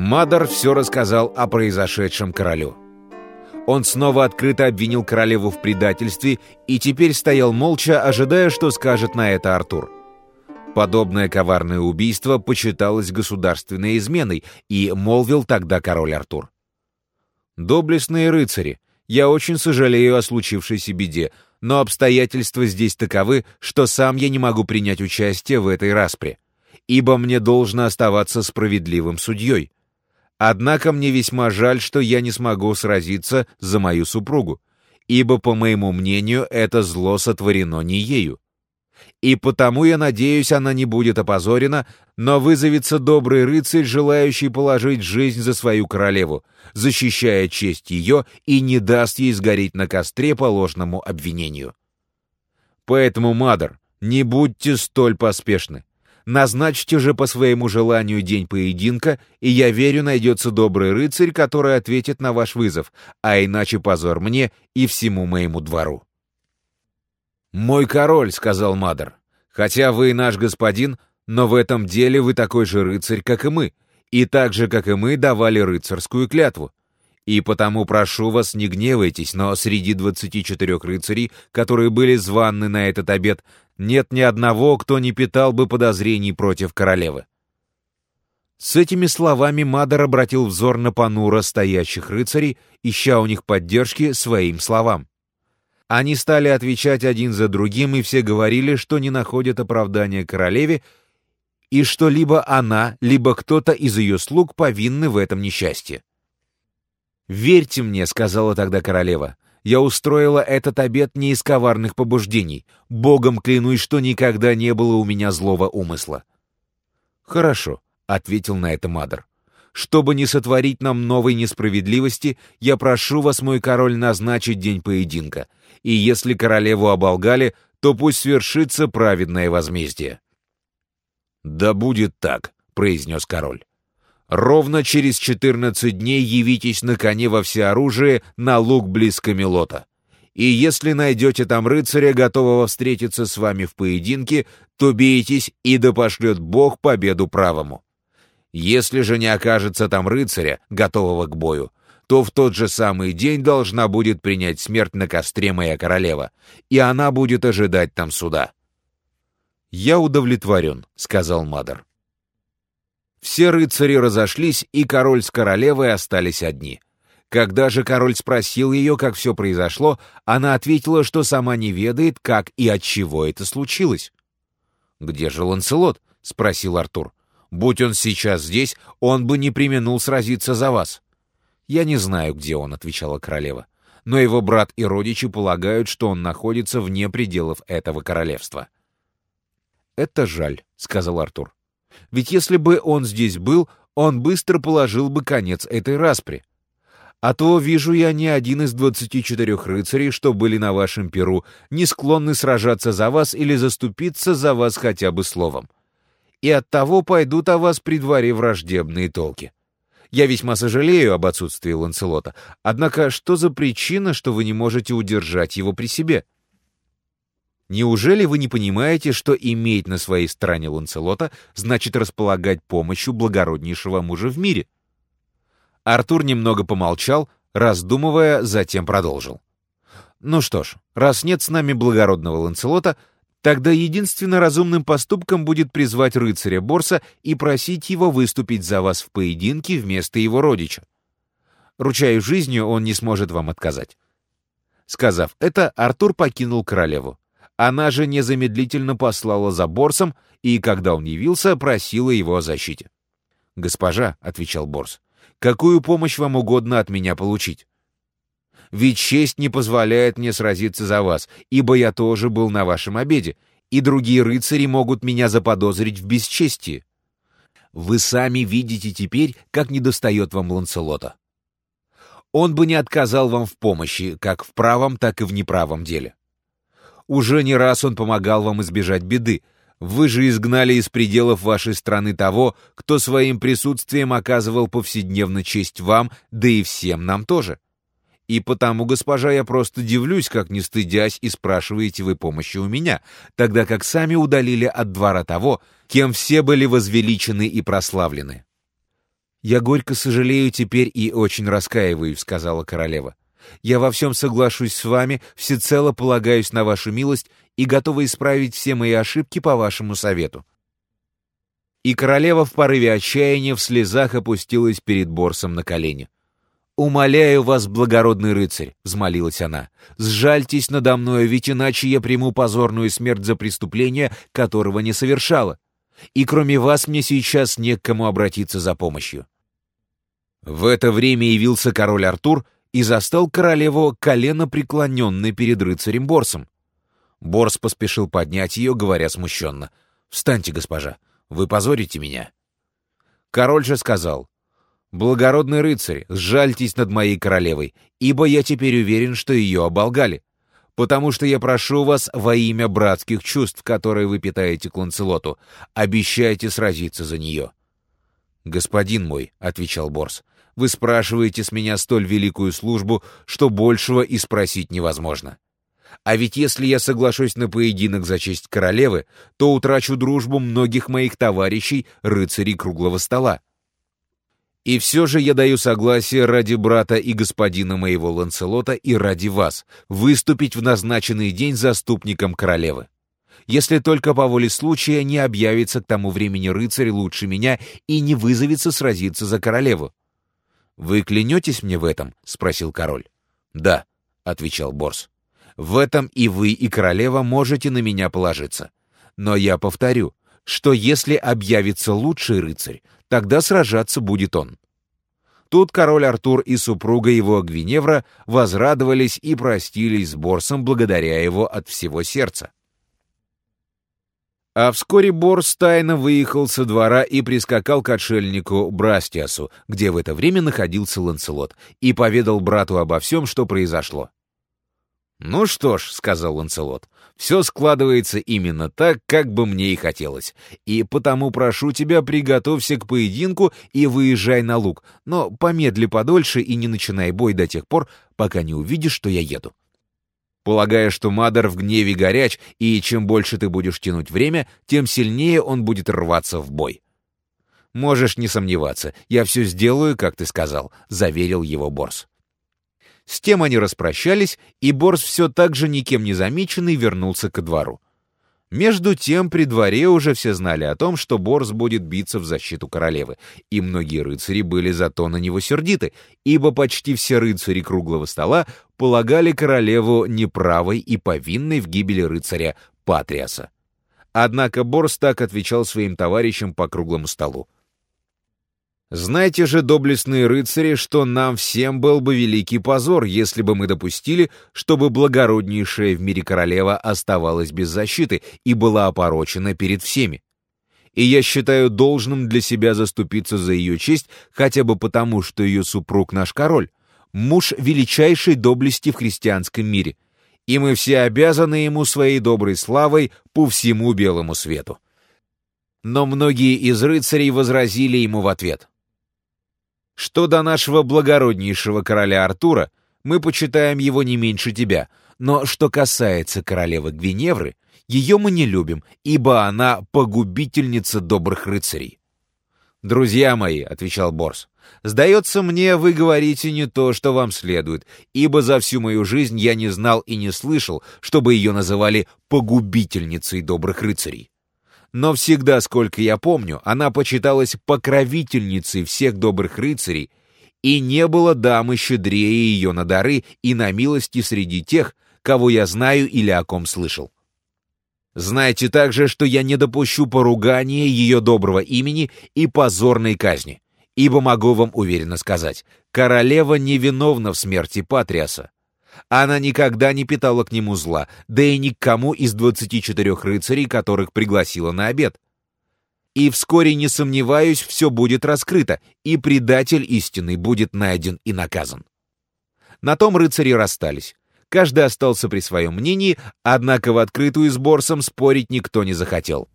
Мадар все рассказал о произошедшем королю. Он снова открыто обвинил королеву в предательстве и теперь стоял молча, ожидая, что скажет на это Артур. Подобное коварное убийство почиталось государственной изменой, и молвил тогда король Артур. «Доблестные рыцари, я очень сожалею о случившейся беде, но обстоятельства здесь таковы, что сам я не могу принять участие в этой распре, ибо мне должно оставаться справедливым судьей. Однако мне весьма жаль, что я не смогу сразиться за мою супругу, ибо, по моему мнению, это зло сотворено не ею. И потому, я надеюсь, она не будет опозорена, но вызовется добрый рыцарь, желающий положить жизнь за свою королеву, защищая честь ее и не даст ей сгореть на костре по ложному обвинению. Поэтому, Мадр, не будьте столь поспешны. Назначьте же по своему желанию день поединка, и я верю, найдется добрый рыцарь, который ответит на ваш вызов, а иначе позор мне и всему моему двору». «Мой король», — сказал Мадр, — «хотя вы и наш господин, но в этом деле вы такой же рыцарь, как и мы, и так же, как и мы, давали рыцарскую клятву. И потому прошу вас, не гневайтесь, но среди двадцати четырех рыцарей, которые были званы на этот обед, нет ни одного, кто не питал бы подозрений против королевы. С этими словами Мадер обратил взор на понуро стоящих рыцарей, ища у них поддержки своим словам. Они стали отвечать один за другим, и все говорили, что не находят оправдания королеве, и что либо она, либо кто-то из ее слуг повинны в этом несчастье. «Верьте мне», — сказала тогда королева, я устроила этот обед не из коварных побуждений. Богом клянусь, что никогда не было у меня злого умысла». «Хорошо», — ответил на это Мадр. «Чтобы не сотворить нам новой несправедливости, я прошу вас, мой король, назначить день поединка. И если королеву оболгали, то пусть свершится праведное возмездие». «Да будет так», — произнес король. Ровно через 14 дней явитесь на коне во всеоружие на луг близ Камелота. И если найдете там рыцаря, готового встретиться с вами в поединке, то бейтесь, и да пошлет Бог победу правому. Если же не окажется там рыцаря, готового к бою, то в тот же самый день должна будет принять смерть на костре моя королева, и она будет ожидать там суда». «Я удовлетворен», — сказал Мадр. Все рыцари разошлись, и король с королевой остались одни. Когда же король спросил ее, как все произошло, она ответила, что сама не ведает, как и от чего это случилось. «Где же Ланселот?» — спросил Артур. «Будь он сейчас здесь, он бы не применул сразиться за вас». «Я не знаю, где он», — отвечала королева. «Но его брат и родичи полагают, что он находится вне пределов этого королевства». «Это жаль», — сказал Артур. Ведь если бы он здесь был, он быстро положил бы конец этой распри. А то вижу я ни один из двадцати четырех рыцарей, что были на вашем перу, не склонны сражаться за вас или заступиться за вас хотя бы словом. И оттого пойдут о вас при дворе враждебные толки. Я весьма сожалею об отсутствии Ланселота, однако что за причина, что вы не можете удержать его при себе?» Неужели вы не понимаете, что иметь на своей стороне Ланселота значит располагать помощью благороднейшего мужа в мире? Артур немного помолчал, раздумывая, затем продолжил. Ну что ж, раз нет с нами благородного Ланселота, тогда единственно разумным поступком будет призвать рыцаря Борса и просить его выступить за вас в поединке вместо его родича. Ручаю жизнью, он не сможет вам отказать. Сказав это, Артур покинул королеву. Она же незамедлительно послала за Борсом и, когда он явился, просила его о защите. «Госпожа», — отвечал Борс, — «какую помощь вам угодно от меня получить?» «Ведь честь не позволяет мне сразиться за вас, ибо я тоже был на вашем обеде, и другие рыцари могут меня заподозрить в бесчестии. Вы сами видите теперь, как недостает вам Ланселота. Он бы не отказал вам в помощи, как в правом, так и в неправом деле. Уже не раз он помогал вам избежать беды. Вы же изгнали из пределов вашей страны того, кто своим присутствием оказывал повседневно честь вам, да и всем нам тоже. И потому, госпожа, я просто дивлюсь, как не стыдясь и спрашиваете вы помощи у меня, тогда как сами удалили от двора того, кем все были возвеличены и прославлены. «Я горько сожалею теперь и очень раскаиваюсь», — сказала королева. «Я во всем соглашусь с вами, всецело полагаюсь на вашу милость и готова исправить все мои ошибки по вашему совету». И королева в порыве отчаяния в слезах опустилась перед Борсом на колени. «Умоляю вас, благородный рыцарь», — взмолилась она, — «сжальтесь надо мною, ведь иначе я приму позорную смерть за преступление, которого не совершала. И кроме вас мне сейчас не к кому обратиться за помощью». В это время явился король Артур и застал королеву колено преклоненной перед рыцарем Борсом. Борс поспешил поднять ее, говоря смущенно. «Встаньте, госпожа, вы позорите меня». Король же сказал, «Благородный рыцарь, сжальтесь над моей королевой, ибо я теперь уверен, что ее оболгали, потому что я прошу вас во имя братских чувств, которые вы питаете к Ланцелоту, обещайте сразиться за нее». «Господин мой», — отвечал Борс, вы спрашиваете с меня столь великую службу, что большего и спросить невозможно. А ведь если я соглашусь на поединок за честь королевы, то утрачу дружбу многих моих товарищей, рыцарей круглого стола. И все же я даю согласие ради брата и господина моего Ланселота и ради вас выступить в назначенный день заступником королевы. Если только по воле случая не объявится к тому времени рыцарь лучше меня и не вызовется сразиться за королеву. «Вы клянетесь мне в этом?» — спросил король. «Да», — отвечал Борс. «В этом и вы, и королева можете на меня положиться. Но я повторю, что если объявится лучший рыцарь, тогда сражаться будет он». Тут король Артур и супруга его Гвиневра возрадовались и простились с Борсом благодаря его от всего сердца. А вскоре Борс тайно выехал со двора и прискакал к отшельнику Брастиасу, где в это время находился Ланселот, и поведал брату обо всем, что произошло. «Ну что ж», — сказал Ланселот, — «все складывается именно так, как бы мне и хотелось, и потому прошу тебя, приготовься к поединку и выезжай на луг, но помедли подольше и не начинай бой до тех пор, пока не увидишь, что я еду полагая, что Мадер в гневе горяч, и чем больше ты будешь тянуть время, тем сильнее он будет рваться в бой. «Можешь не сомневаться, я все сделаю, как ты сказал», — заверил его Борс. С тем они распрощались, и Борс все так же никем не замеченный вернулся ко двору. Между тем при дворе уже все знали о том, что Борс будет биться в защиту королевы, и многие рыцари были зато на него сердиты, ибо почти все рыцари круглого стола полагали королеву неправой и повинной в гибели рыцаря Патриаса. Однако Борс так отвечал своим товарищам по круглому столу. Знайте же, доблестные рыцари, что нам всем был бы великий позор, если бы мы допустили, чтобы благороднейшая в мире королева оставалась без защиты и была опорочена перед всеми. И я считаю должным для себя заступиться за ее честь хотя бы потому, что ее супруг наш король, муж величайшей доблести в христианском мире, и мы все обязаны ему своей доброй славой по всему белому свету. Но многие из рыцарей возразили ему в ответ. Что до нашего благороднейшего короля Артура, мы почитаем его не меньше тебя, но что касается королевы Гвиневры, ее мы не любим, ибо она погубительница добрых рыцарей. «Друзья мои», — отвечал Борс, — «сдается мне, вы говорите не то, что вам следует, ибо за всю мою жизнь я не знал и не слышал, чтобы ее называли погубительницей добрых рыцарей но всегда, сколько я помню, она почиталась покровительницей всех добрых рыцарей, и не было дамы щедрее ее на дары и на милости среди тех, кого я знаю или о ком слышал. Знайте также, что я не допущу поругания ее доброго имени и позорной казни, ибо могу вам уверенно сказать, королева невиновна в смерти Патриаса, она никогда не питала к нему зла, да и никому из 24 рыцарей, которых пригласила на обед. И вскоре, не сомневаюсь, все будет раскрыто, и предатель истины будет найден и наказан. На том рыцари расстались. Каждый остался при своем мнении, однако в открытую с Борсом спорить никто не захотел.